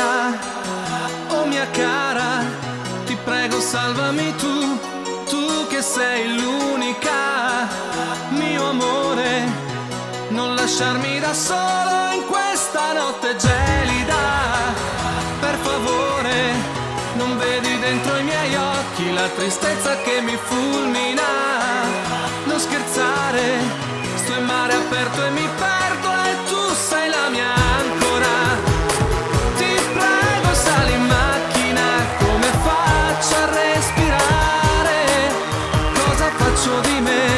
carina, oh mia cara, ti prego salvami tu, tu che sei l'unica, mio amore, non lasciarmi da solo in questa notte gelida, per favore, non vedi dentro i miei occhi la tristezza che mi fulmina, non scherzare, sto in mare aperto e mi perdo dime.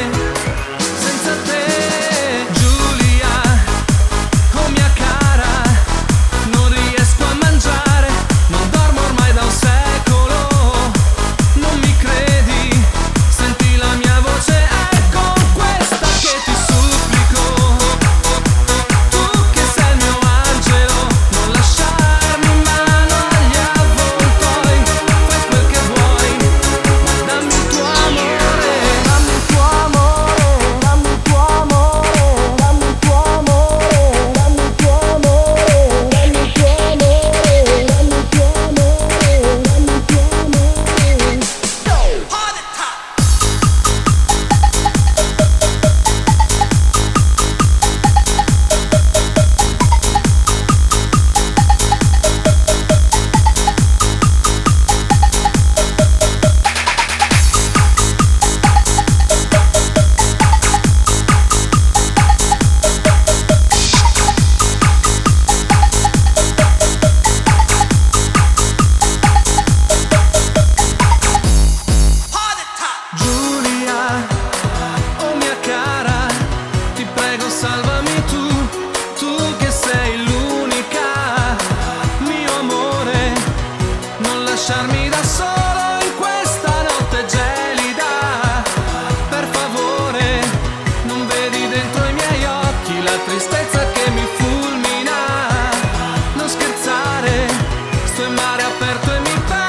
aperto e mi pare